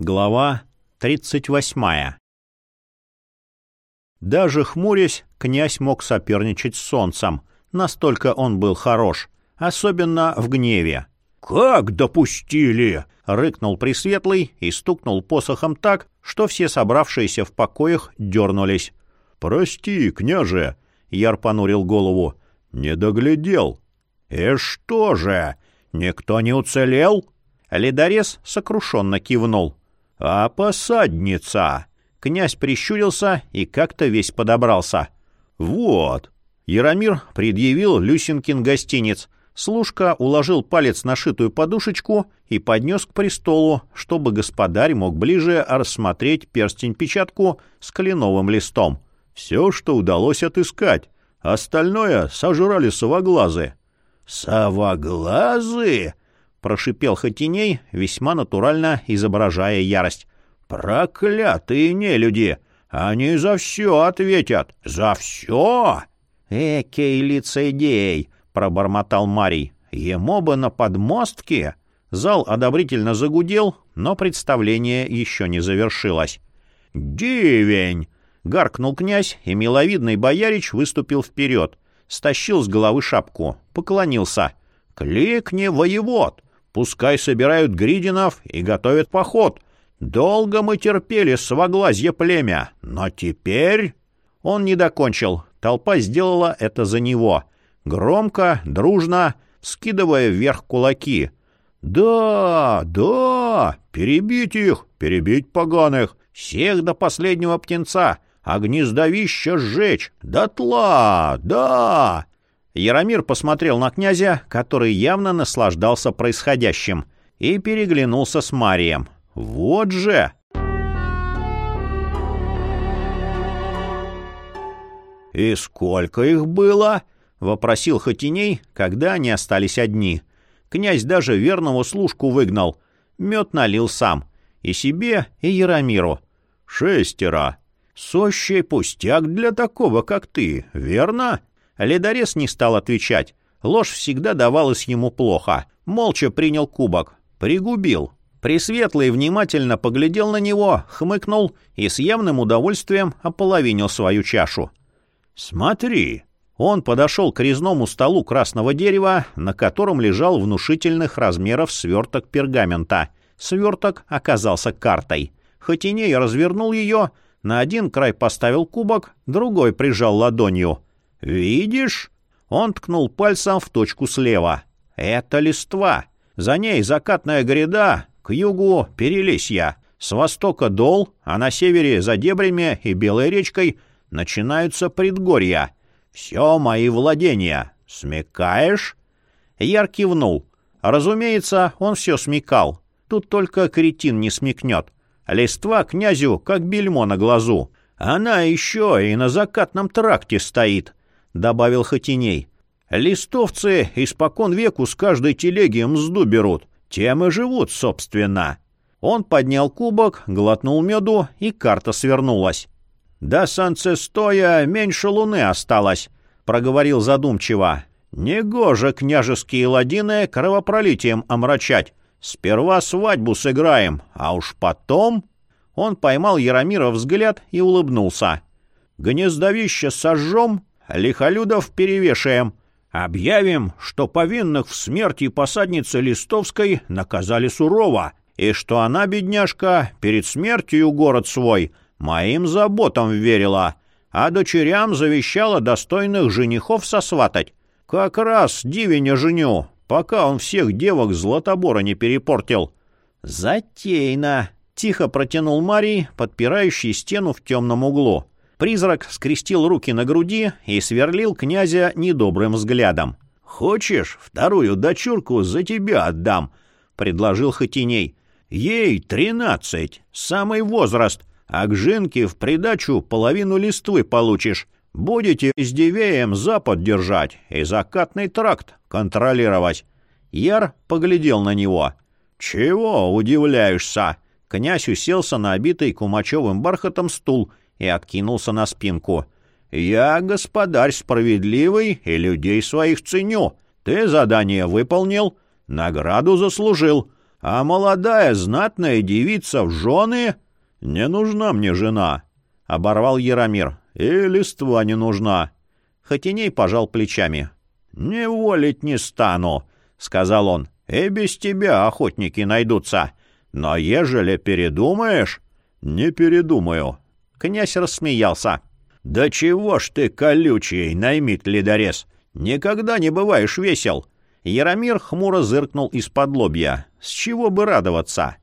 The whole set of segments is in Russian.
Глава 38 Даже хмурясь, князь мог соперничать с солнцем. Настолько он был хорош, особенно в гневе. «Как допустили?» — рыкнул Пресветлый и стукнул посохом так, что все собравшиеся в покоях дернулись. «Прости, княже!» — Яр понурил голову. «Не доглядел». «И что же, никто не уцелел?» Ледорез сокрушенно кивнул. «А посадница?» Князь прищурился и как-то весь подобрался. «Вот». Яромир предъявил Люсинкин гостиниц. Служка уложил палец на шитую подушечку и поднес к престолу, чтобы господарь мог ближе рассмотреть перстень-печатку с кленовым листом. Все, что удалось отыскать. Остальное сожрали совоглазы. «Совоглазы?» — прошипел Хотиней, весьма натурально изображая ярость. «Проклятые нелюди! Они за все ответят! За все!» «Экей лицедей!» — пробормотал Марий. «Ему бы на подмостке!» Зал одобрительно загудел, но представление еще не завершилось. «Дивень!» — гаркнул князь, и миловидный боярич выступил вперед. Стащил с головы шапку, поклонился. «Кликни, воевод! Пускай собирают гридинов и готовят поход. Долго мы терпели своглазье племя, но теперь...» Он не докончил. Толпа сделала это за него. Громко, дружно, скидывая вверх кулаки. «Да, да! Перебить их! Перебить поганых! Всех до последнего птенца! А гнездовище сжечь! Дотла! Да!» Яромир посмотрел на князя, который явно наслаждался происходящим, и переглянулся с Марием. «Вот же!» «И сколько их было?» — вопросил Хотиней, когда они остались одни. Князь даже верного служку выгнал. Мед налил сам. И себе, и Яромиру. «Шестеро. Сощий пустяк для такого, как ты, верно?» Ледорез не стал отвечать. Ложь всегда давалась ему плохо. Молча принял кубок. Пригубил. Пресветлый внимательно поглядел на него, хмыкнул и с явным удовольствием ополовинил свою чашу. «Смотри!» Он подошел к резному столу красного дерева, на котором лежал внушительных размеров сверток пергамента. Сверток оказался картой. Хотиней развернул ее, на один край поставил кубок, другой прижал ладонью. «Видишь?» Он ткнул пальцем в точку слева. «Это листва. За ней закатная гряда, к югу — Перелесья. С востока — Дол, а на севере, за дебрями и Белой речкой, начинаются предгорья. Все мои владения. Смекаешь?» Яр кивнул. Разумеется, он все смекал. Тут только кретин не смекнет. Листва князю, как бельмо на глазу. Она еще и на закатном тракте стоит. — добавил Хотиней. «Листовцы испокон веку с каждой телеги мзду берут. Тем и живут, собственно». Он поднял кубок, глотнул меду, и карта свернулась. «До Санцестоя меньше луны осталось», — проговорил задумчиво. «Негоже княжеские ладины кровопролитием омрачать. Сперва свадьбу сыграем, а уж потом...» Он поймал Яромира взгляд и улыбнулся. «Гнездовище сожжем, лихолюдов перевешаем. Объявим, что повинных в смерти посадницы Листовской наказали сурово, и что она, бедняжка, перед смертью город свой моим заботам верила, а дочерям завещала достойных женихов сосватать. Как раз дивеня женю, пока он всех девок Златобора не перепортил. «Затейно!» — тихо протянул Марий, подпирающий стену в темном углу. Призрак скрестил руки на груди и сверлил князя недобрым взглядом. «Хочешь, вторую дочурку за тебя отдам?» — предложил Хотиней. «Ей тринадцать, самый возраст, а к Жинке в придачу половину листвы получишь. Будете с Дивеем запад держать и закатный тракт контролировать». Яр поглядел на него. «Чего удивляешься?» Князь уселся на обитый кумачевым бархатом стул — и откинулся на спинку. «Я, господарь справедливый, и людей своих ценю. Ты задание выполнил, награду заслужил. А молодая знатная девица в жены? Не нужна мне жена, — оборвал Яромир. И листва не нужна. Хотиней пожал плечами. «Не волить не стану», — сказал он. «И без тебя охотники найдутся. Но ежели передумаешь...» «Не передумаю». Князь рассмеялся. «Да чего ж ты колючий, наймит ледорез! Никогда не бываешь весел!» Яромир хмуро зыркнул из-под лобья. «С чего бы радоваться?»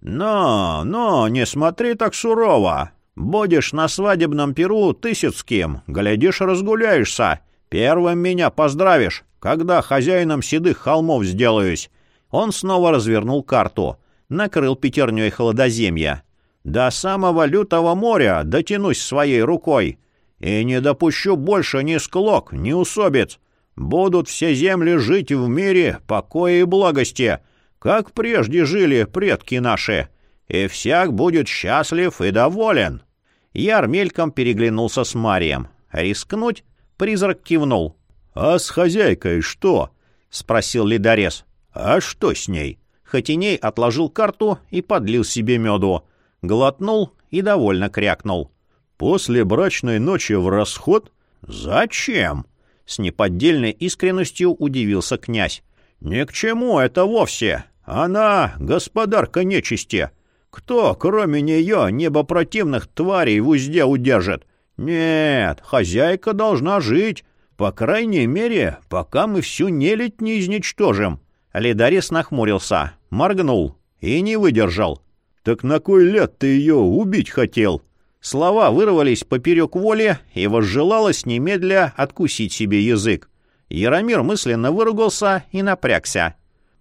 «Но, но, не смотри так сурово. Будешь на свадебном перу Тысяцким, глядишь, разгуляешься. Первым меня поздравишь, когда хозяином седых холмов сделаюсь». Он снова развернул карту, накрыл пятерней холодоземья. До самого лютого моря дотянусь своей рукой. И не допущу больше ни склок, ни усобиц. Будут все земли жить в мире, покое и благости, как прежде жили предки наши. И всяк будет счастлив и доволен». Яр мельком переглянулся с Марием. «Рискнуть?» Призрак кивнул. «А с хозяйкой что?» — спросил ледорез. «А что с ней?» Хотиней отложил карту и подлил себе меду глотнул и довольно крякнул. «После брачной ночи в расход? Зачем?» С неподдельной искренностью удивился князь. «Ни к чему это вовсе. Она господарка нечисти. Кто, кроме нее, небопротивных тварей в узде удержит? Нет, хозяйка должна жить. По крайней мере, пока мы всю нелядь не изничтожим». Ледарис нахмурился, моргнул и не выдержал. «Так на кой ляд ты ее убить хотел?» Слова вырвались поперек воли, и возжелалось немедля откусить себе язык. Яромир мысленно выругался и напрягся.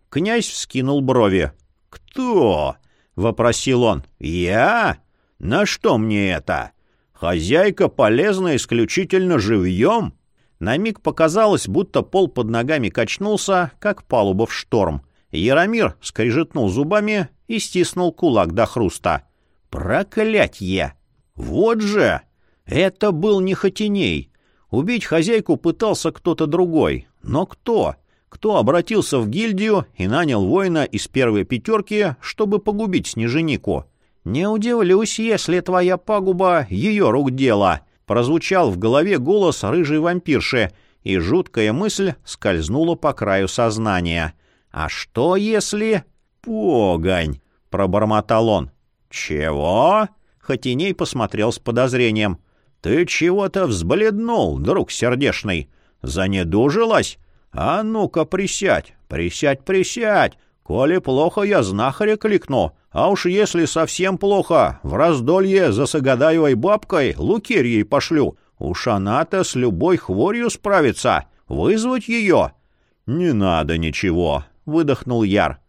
Князь вскинул брови. «Кто?» — вопросил он. «Я? На что мне это? Хозяйка полезна исключительно живьем?» На миг показалось, будто пол под ногами качнулся, как палуба в шторм. Яромир скрежетнул зубами и стиснул кулак до хруста. «Проклятье! Вот же! Это был не Хотиней. Убить хозяйку пытался кто-то другой. Но кто? Кто обратился в гильдию и нанял воина из первой пятерки, чтобы погубить Снеженику? Не удивлюсь, если твоя пагуба — ее рук дело!» Прозвучал в голове голос рыжей вампирши, и жуткая мысль скользнула по краю сознания. «А что если...» «Погонь!» — пробормотал он. «Чего?» — Хотиней посмотрел с подозрением. «Ты чего-то взбледнул, друг сердешный. Занедужилась? А ну-ка присядь, присядь, присядь. Коли плохо, я знахаря кликну. А уж если совсем плохо, в раздолье за Сагадаевой бабкой Лукерьей пошлю. Уж она-то с любой хворью справится. Вызвать ее?» «Не надо ничего», — выдохнул Яр.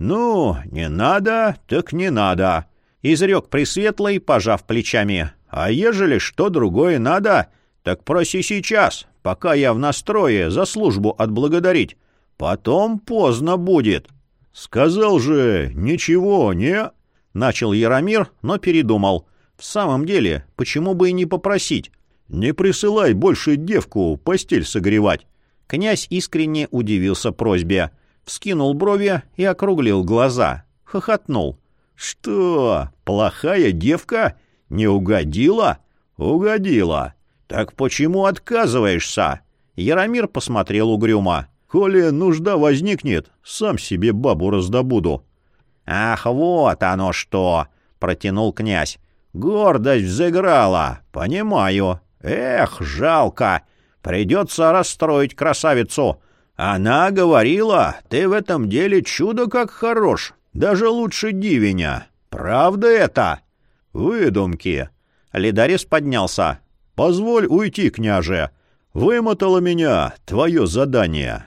«Ну, не надо, так не надо», — изрек Пресветлый, пожав плечами. «А ежели что другое надо, так проси сейчас, пока я в настрое за службу отблагодарить. Потом поздно будет». «Сказал же, ничего, не...» — начал Яромир, но передумал. «В самом деле, почему бы и не попросить? Не присылай больше девку постель согревать». Князь искренне удивился просьбе вскинул брови и округлил глаза. Хохотнул. «Что, плохая девка? Не угодила?» «Угодила. Так почему отказываешься?» Яромир посмотрел угрюмо. «Коли нужда возникнет, сам себе бабу раздобуду». «Ах, вот оно что!» — протянул князь. «Гордость взыграла, понимаю. Эх, жалко. Придется расстроить красавицу. Она говорила, ты в этом деле чудо как хорош, даже лучше дивеня. Правда это? Выдумки. Лидарис поднялся. Позволь уйти, княже. Вымотало меня твое задание.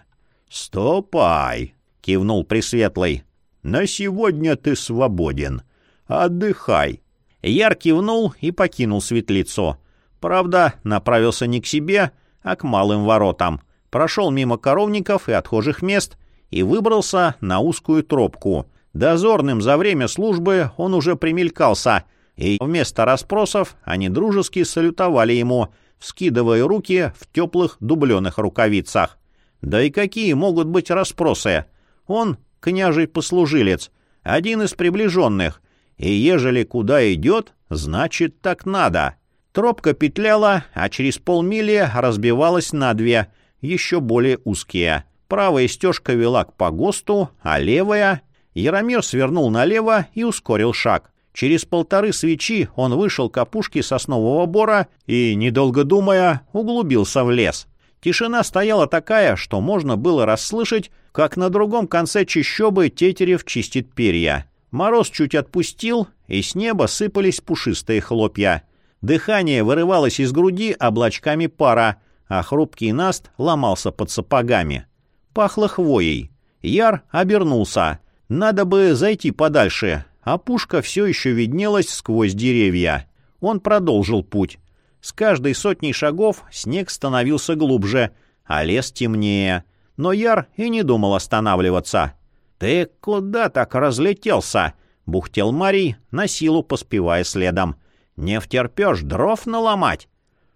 Стопай, кивнул Пресветлый. На сегодня ты свободен. Отдыхай. Яр кивнул и покинул светлицу. Правда, направился не к себе, а к малым воротам — прошел мимо коровников и отхожих мест и выбрался на узкую тропку. Дозорным за время службы он уже примелькался, и вместо расспросов они дружески салютовали ему, вскидывая руки в теплых дубленых рукавицах. Да и какие могут быть расспросы? Он княжий послужилец, один из приближенных, и ежели куда идет, значит так надо. Тропка петляла, а через полмили разбивалась на две, еще более узкие. Правая стежка вела к погосту, а левая... Яромир свернул налево и ускорил шаг. Через полторы свечи он вышел к опушке соснового бора и, недолго думая, углубился в лес. Тишина стояла такая, что можно было расслышать, как на другом конце чащобы тетерев чистит перья. Мороз чуть отпустил, и с неба сыпались пушистые хлопья. Дыхание вырывалось из груди облачками пара, а хрупкий наст ломался под сапогами. Пахло хвоей. Яр обернулся. Надо бы зайти подальше, а пушка все еще виднелась сквозь деревья. Он продолжил путь. С каждой сотней шагов снег становился глубже, а лес темнее. Но Яр и не думал останавливаться. «Ты куда так разлетелся?» — бухтел Марий, на силу поспевая следом. «Не втерпешь дров наломать?»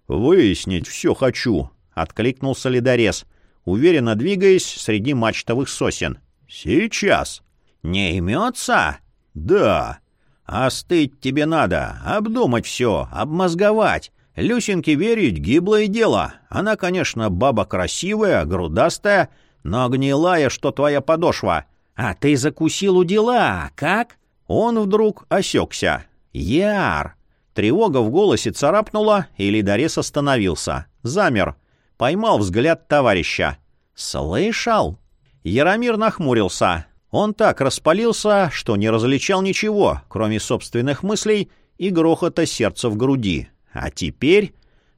«Выяснить все хочу», — откликнулся ледорез, уверенно двигаясь среди мачтовых сосен. «Сейчас». «Не имется?» «Да». «Остыть тебе надо, обдумать все, обмозговать. Люсеньке верить — гиблое дело. Она, конечно, баба красивая, грудастая, но гнилая, что твоя подошва. А ты закусил у дела, как?» Он вдруг осекся. «Яр!» Тревога в голосе царапнула, и Лидорес остановился. Замер. Поймал взгляд товарища. «Слышал?» Яромир нахмурился. Он так распалился, что не различал ничего, кроме собственных мыслей и грохота сердца в груди. А теперь...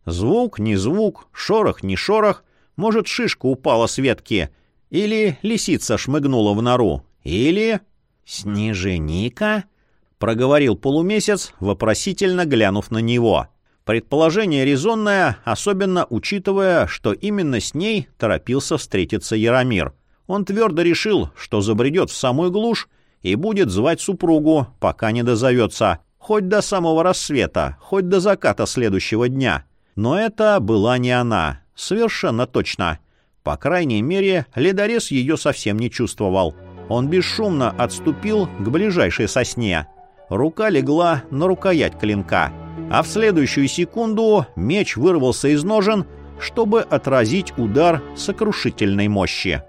Звук, не звук, шорох, не шорох. Может, шишка упала с ветки. Или лисица шмыгнула в нору. Или... «Снеженика?» — проговорил полумесяц, вопросительно глянув на него. Предположение резонное, особенно учитывая, что именно с ней торопился встретиться Яромир. Он твердо решил, что забредет в самую глушь и будет звать супругу, пока не дозовется, хоть до самого рассвета, хоть до заката следующего дня. Но это была не она, совершенно точно. По крайней мере, ледорез ее совсем не чувствовал. Он бесшумно отступил к ближайшей сосне. Рука легла на рукоять клинка, а в следующую секунду меч вырвался из ножен, чтобы отразить удар сокрушительной мощи.